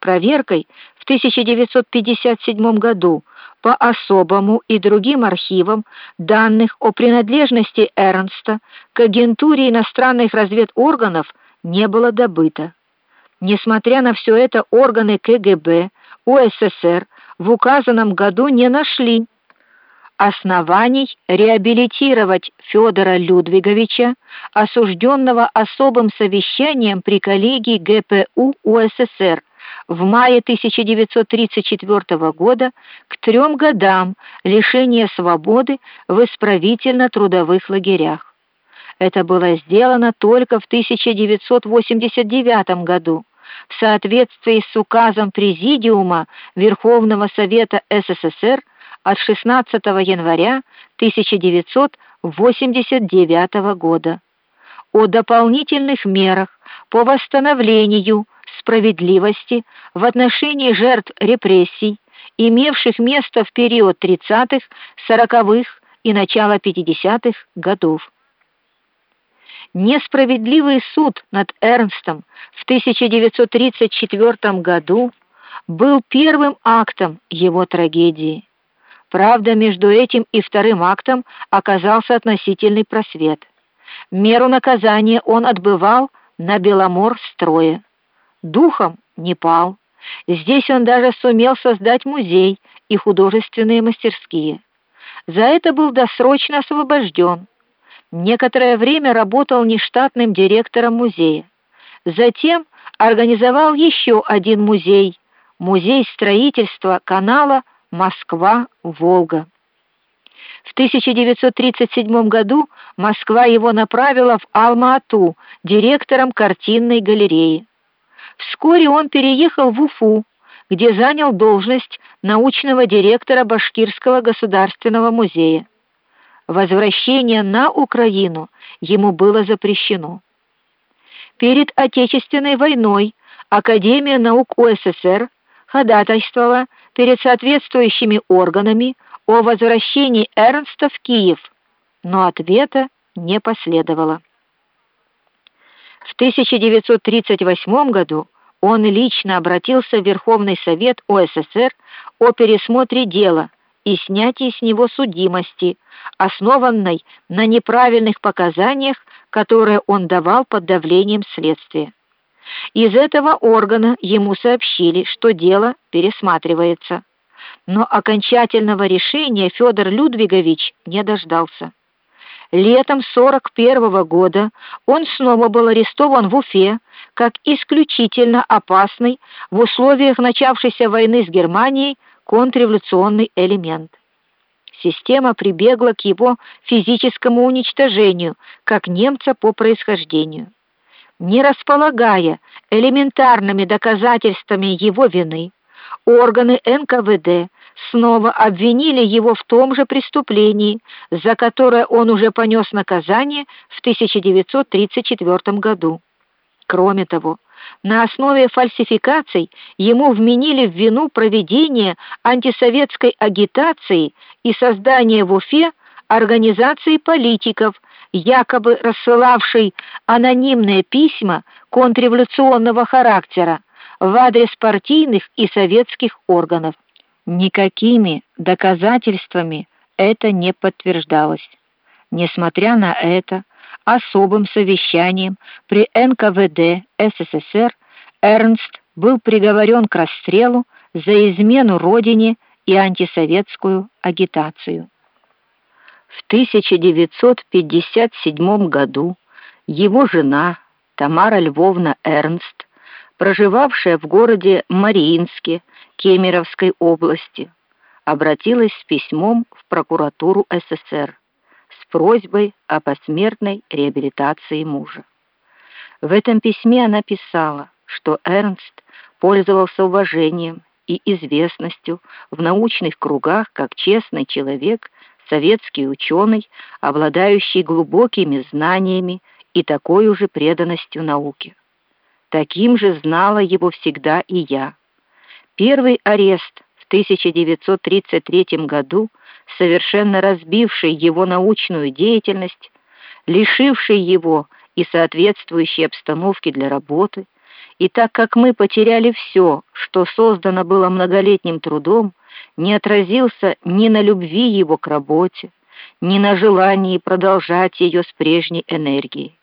проверкой в 1957 году по особому и другим архивам данных о принадлежности Эрнста к агентуре иностранных разведорганов не было добыто. Несмотря на все это, органы КГБ УССР в указанном году не нашли оснований реабилитировать Федора Людвиговича, осужденного особым совещанием при коллегии ГПУ УССР в мае 1934 года к трем годам лишения свободы в исправительно-трудовых лагерях. Это было сделано только в 1989 году в соответствии с указом Президиума Верховного Совета СССР от 16 января 1989 года о дополнительных мерах по восстановлению справедливости в отношении жертв репрессий, имевших место в период 30-х, 40-х и начала 50-х годов. Несправедливый суд над Эрнстом в 1934 году был первым актом его трагедии. Правда, между этим и вторым актом оказался относительный просвет. Меру наказания он отбывал на Беломор-строе. Духом не пал. Здесь он даже сумел создать музей и художественные мастерские. За это был досрочно освобожден. Некоторое время работал нештатным директором музея. Затем организовал еще один музей музей строительства канала Москва-Волга. В 1937 году Москва его направила в Алма-Ату директором картинной галереи. Вскоре он переехал в Уфу, где занял должность научного директора Башкирского государственного музея. Возвращение на Украину ему было запрещено. Перед Отечественной войной Академия наук УССР ходатайствовала перед соответствующими органами о возвращении Эрнста в Киев, но ответа не последовало. В 1938 году он лично обратился в Верховный совет ОССР о пересмотре дела и снятии с него судимости, основанной на неправильных показаниях, которые он давал под давлением следствия. Из этого органа ему сообщили, что дело пересматривается. Но окончательного решения Федор Людвигович не дождался. Летом 41 -го года он снова был арестован в Уфе как исключительно опасный в условиях начавшейся войны с Германией контрреволюционный элемент. Система прибегла к его физическому уничтожению, как немца по происхождению не располагая элементарными доказательствами его вины, органы НКВД снова обвинили его в том же преступлении, за которое он уже понес наказание в 1934 году. Кроме того, на основе фальсификаций ему вменили в вину проведение антисоветской агитации и создание в Уфе организации политиков, якобы рассылавшей анонимные письма контрреволюционного характера в адрес партийных и советских органов. Никакими доказательствами это не подтверждалось. Несмотря на это, особым совещанием при НКВД СССР Эрнст был приговорен к расстрелу за измену родине и антисоветскую агитацию. В 1957 году его жена Тамара Львовна Эрнст, проживавшая в городе Мариинске Кемеровской области, обратилась с письмом в прокуратуру СССР с просьбой о посмертной реабилитации мужа. В этом письме она писала, что Эрнст пользовался уважением и известностью в научных кругах как честный человек советский ученый, обладающий глубокими знаниями и такой же преданностью науке. Таким же знала его всегда и я. Первый арест в 1933 году, совершенно разбивший его научную деятельность, лишивший его и соответствующей обстановки для работы, И так как мы потеряли все, что создано было многолетним трудом, не отразился ни на любви его к работе, ни на желании продолжать ее с прежней энергией.